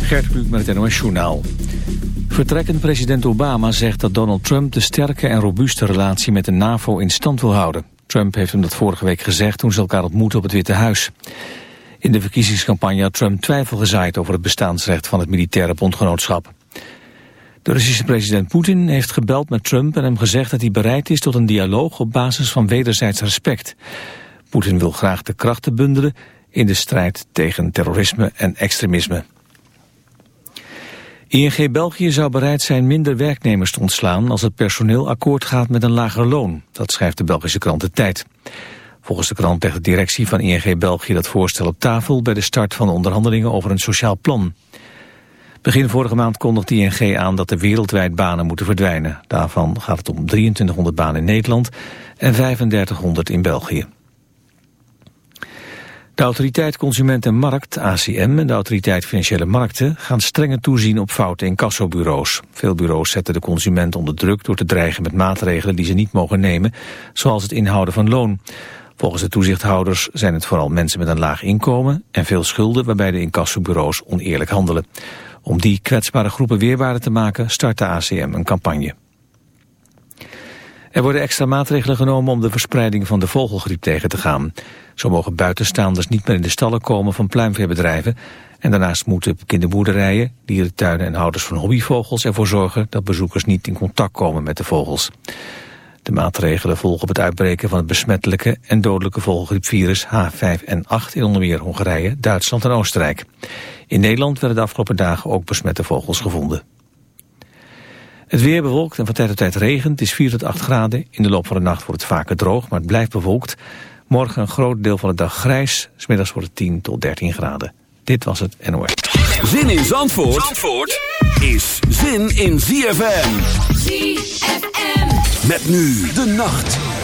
Gert Kluk met het NOS Journaal. Vertrekkend president Obama zegt dat Donald Trump de sterke en robuuste relatie met de NAVO in stand wil houden. Trump heeft hem dat vorige week gezegd toen ze elkaar ontmoetten op het Witte Huis. In de verkiezingscampagne had Trump twijfel gezaaid over het bestaansrecht van het militaire bondgenootschap. De Russische president Poetin heeft gebeld met Trump en hem gezegd dat hij bereid is tot een dialoog op basis van wederzijds respect. Poetin wil graag de krachten bundelen in de strijd tegen terrorisme en extremisme. ING België zou bereid zijn minder werknemers te ontslaan als het personeel akkoord gaat met een lager loon. Dat schrijft de Belgische krant De Tijd. Volgens de krant legt de directie van ING België dat voorstel op tafel bij de start van de onderhandelingen over een sociaal plan. Begin vorige maand kondigde ING aan dat er wereldwijd banen moeten verdwijnen. Daarvan gaat het om 2300 banen in Nederland en 3500 in België. De autoriteit Consument en Markt, ACM, en de autoriteit Financiële Markten gaan strenger toezien op fouten in kassobureaus. Veel bureaus zetten de consument onder druk door te dreigen met maatregelen die ze niet mogen nemen, zoals het inhouden van loon. Volgens de toezichthouders zijn het vooral mensen met een laag inkomen en veel schulden waarbij de incassobureaus oneerlijk handelen. Om die kwetsbare groepen weerbaarder te maken start de ACM een campagne. Er worden extra maatregelen genomen om de verspreiding van de vogelgriep tegen te gaan. Zo mogen buitenstaanders niet meer in de stallen komen van pluimveebedrijven. En daarnaast moeten kinderboerderijen, dierentuinen en houders van hobbyvogels ervoor zorgen dat bezoekers niet in contact komen met de vogels. De maatregelen volgen op het uitbreken van het besmettelijke en dodelijke vogelgriepvirus H5N8 in onder meer Hongarije, Duitsland en Oostenrijk. In Nederland werden de afgelopen dagen ook besmette vogels gevonden. Het weer bewolkt en van tijd tot tijd regent. Het is 4 tot 8 graden. In de loop van de nacht wordt het vaker droog, maar het blijft bewolkt. Morgen een groot deel van de dag grijs. Smiddags wordt het 10 tot 13 graden. Dit was het NOS. Zin in Zandvoort, Zandvoort is zin in ZFM. ZFM. Met nu de nacht.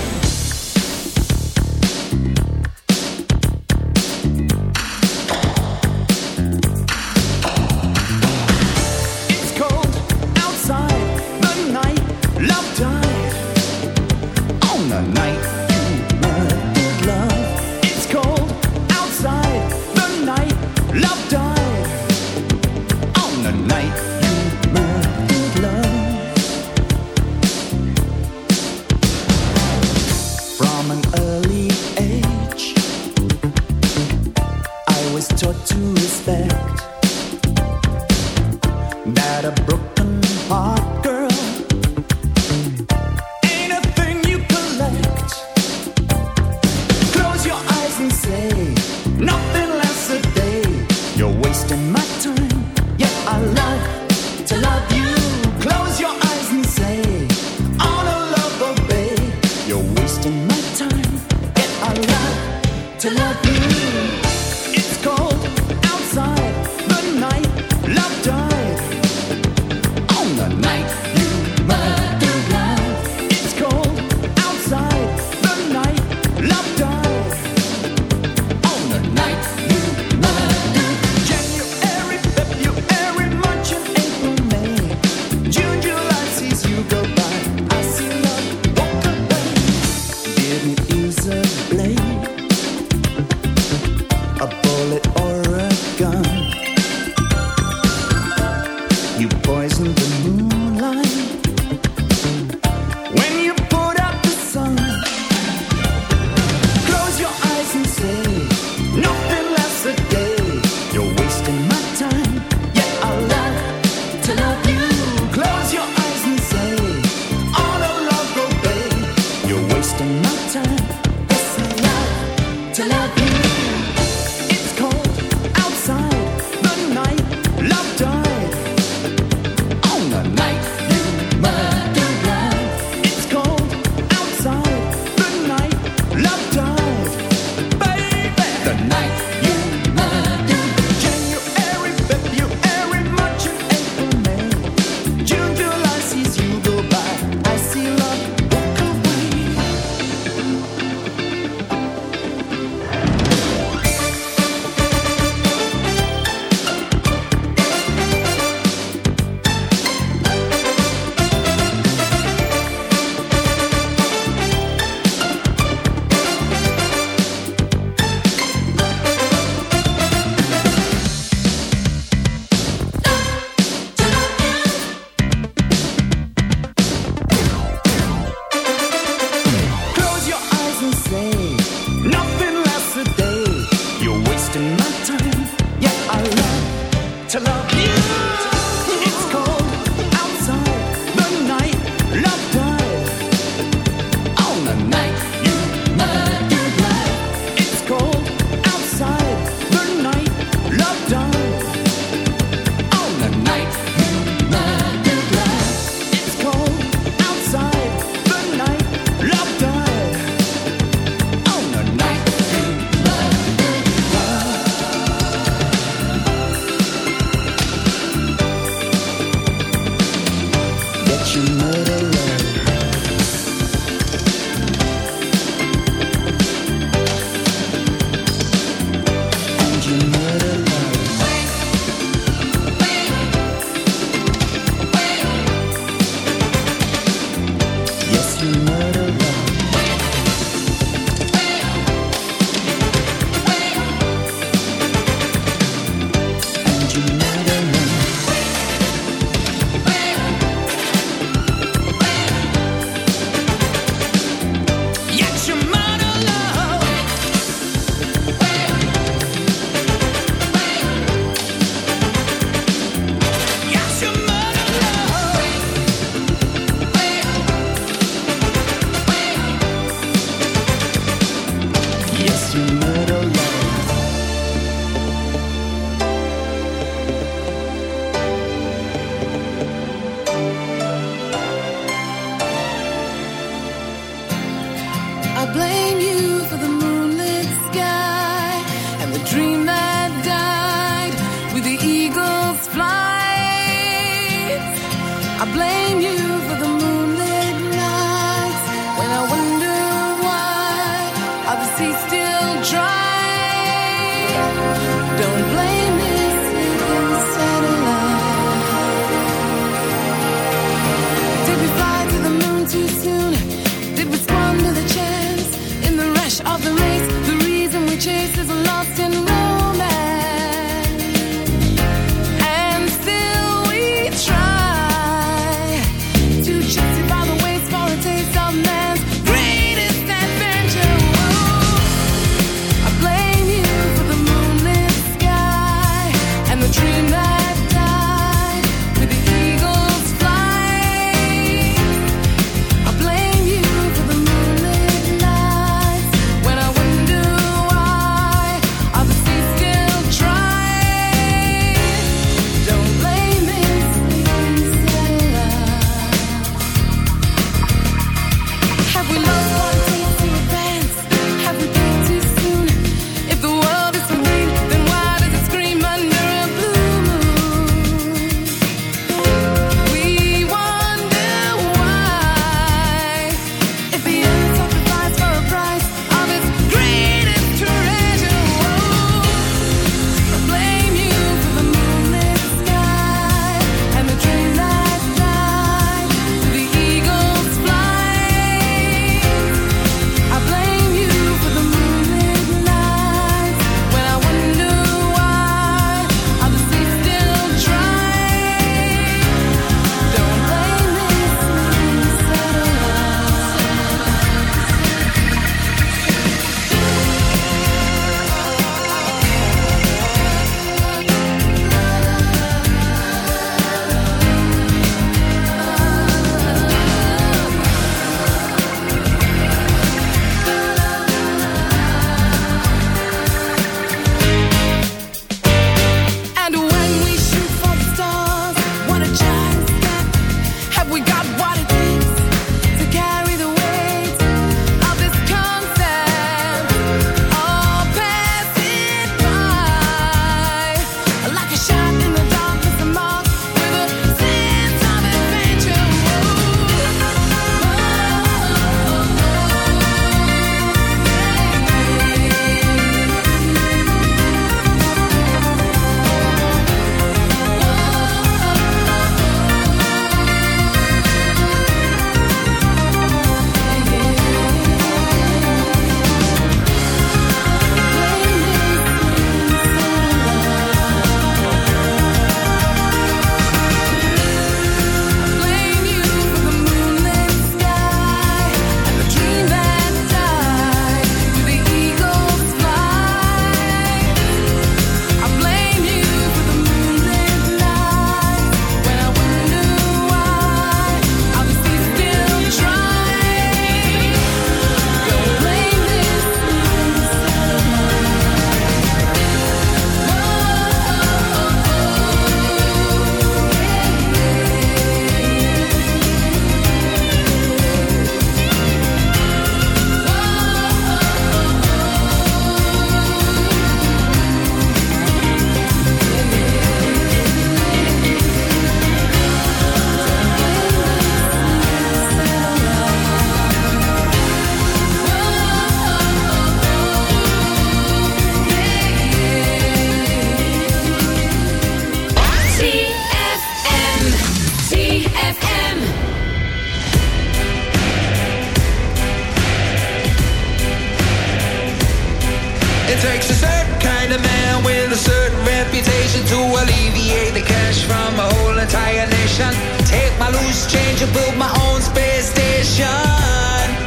Entire nation. Take my loose change and build my own space station.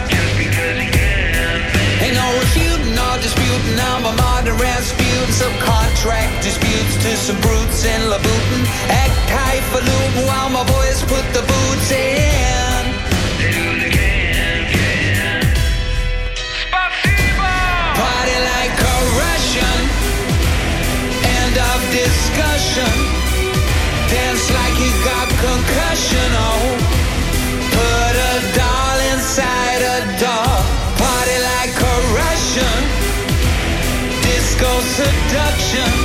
Just. Ain't no refuting or disputing. I'm a modern Rasputin. Subcontract disputes to some brutes in Louboutin. Act highfalutin while my boys put the boots in. Concussion. Oh, put a doll inside a doll. Party like. Disco seduction.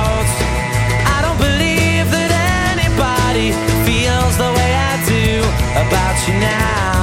You now.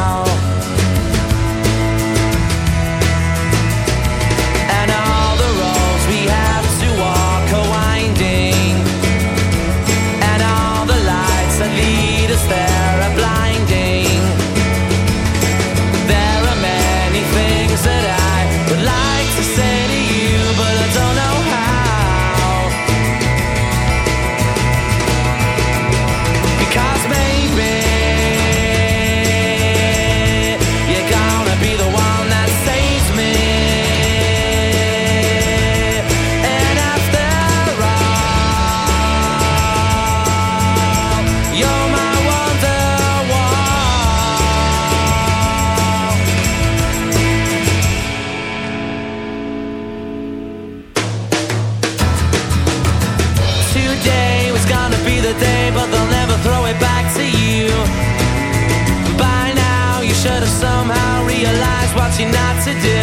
You're not to do.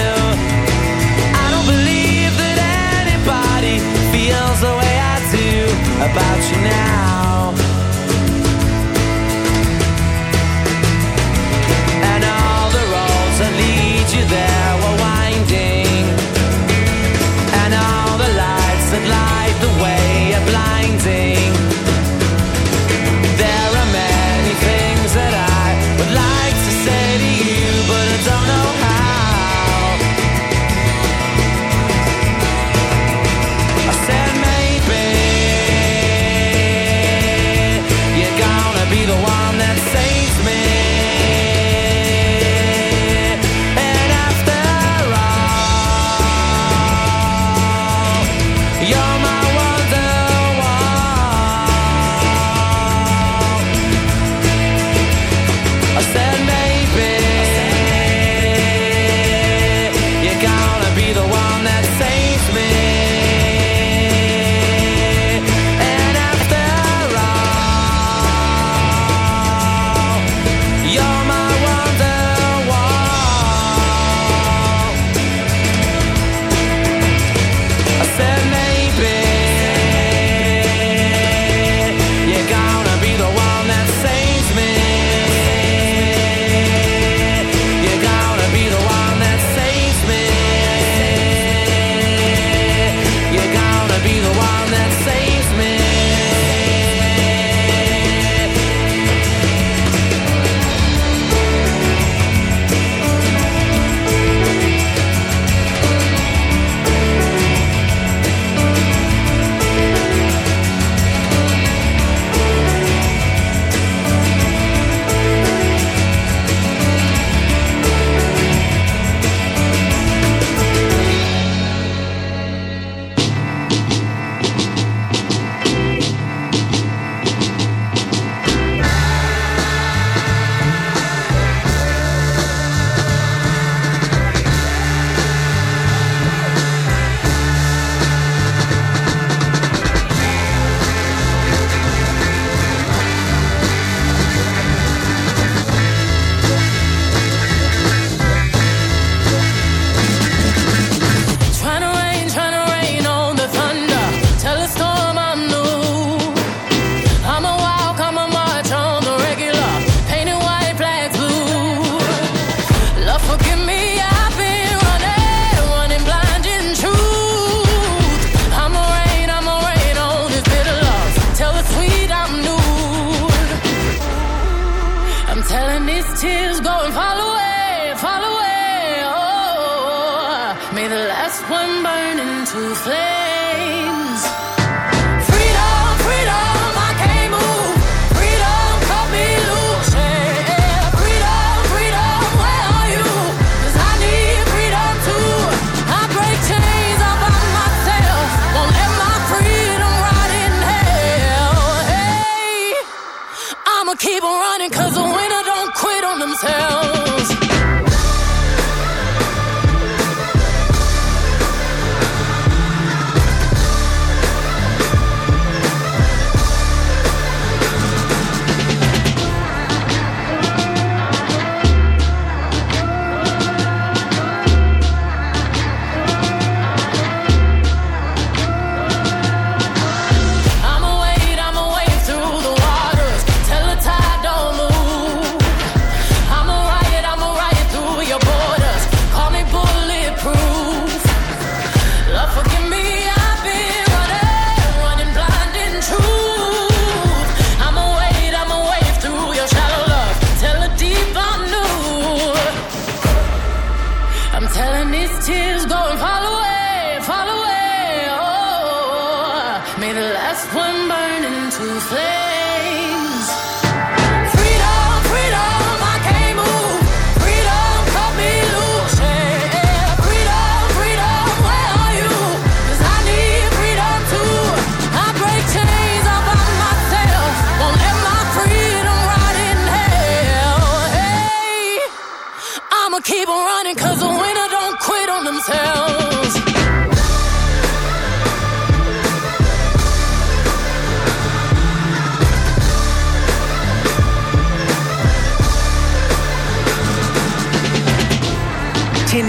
I don't believe that anybody feels the way I do about you now. And all the roads that lead you there I'm telling these tears go and fall away, fall away. Oh, may the last one burn into flames.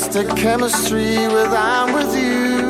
Mystic chemistry with I'm with you.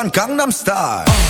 van Gangnam Style.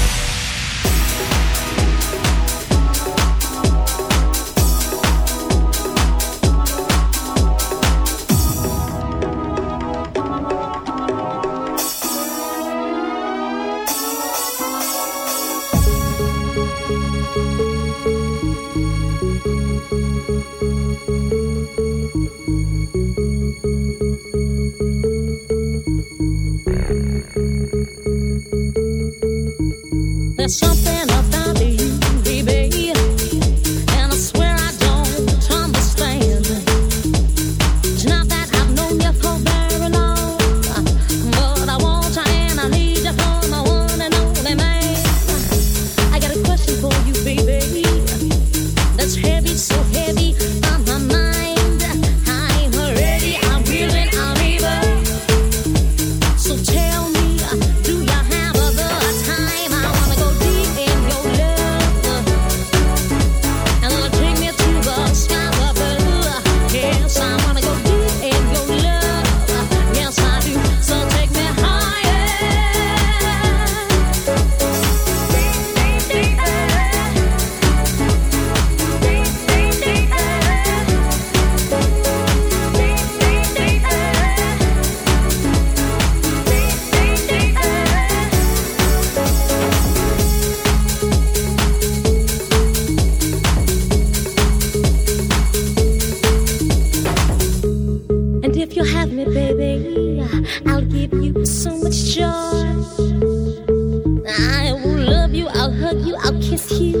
You.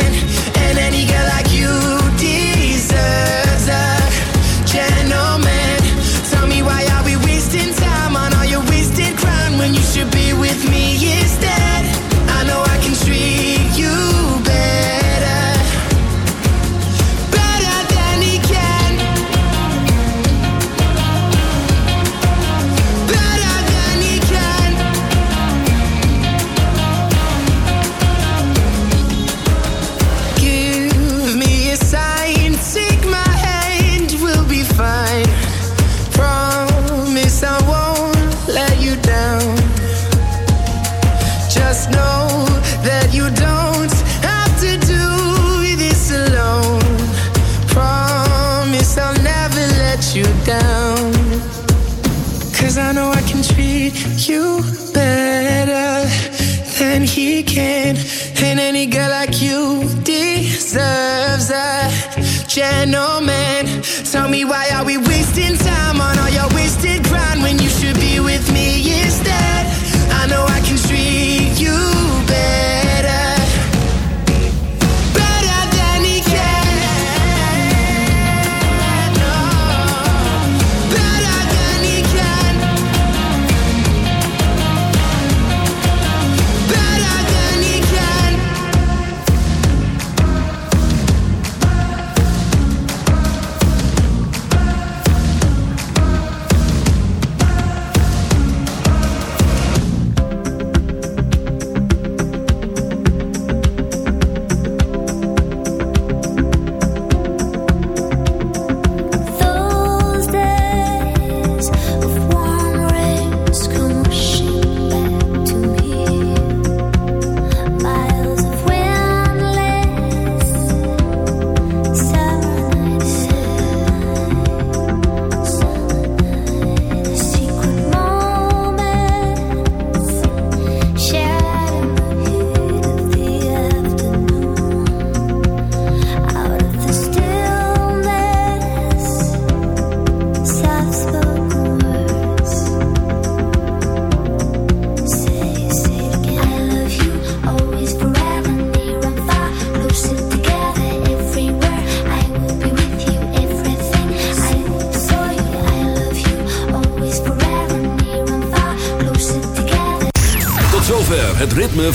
gentleman. Tell me why are we wasting time?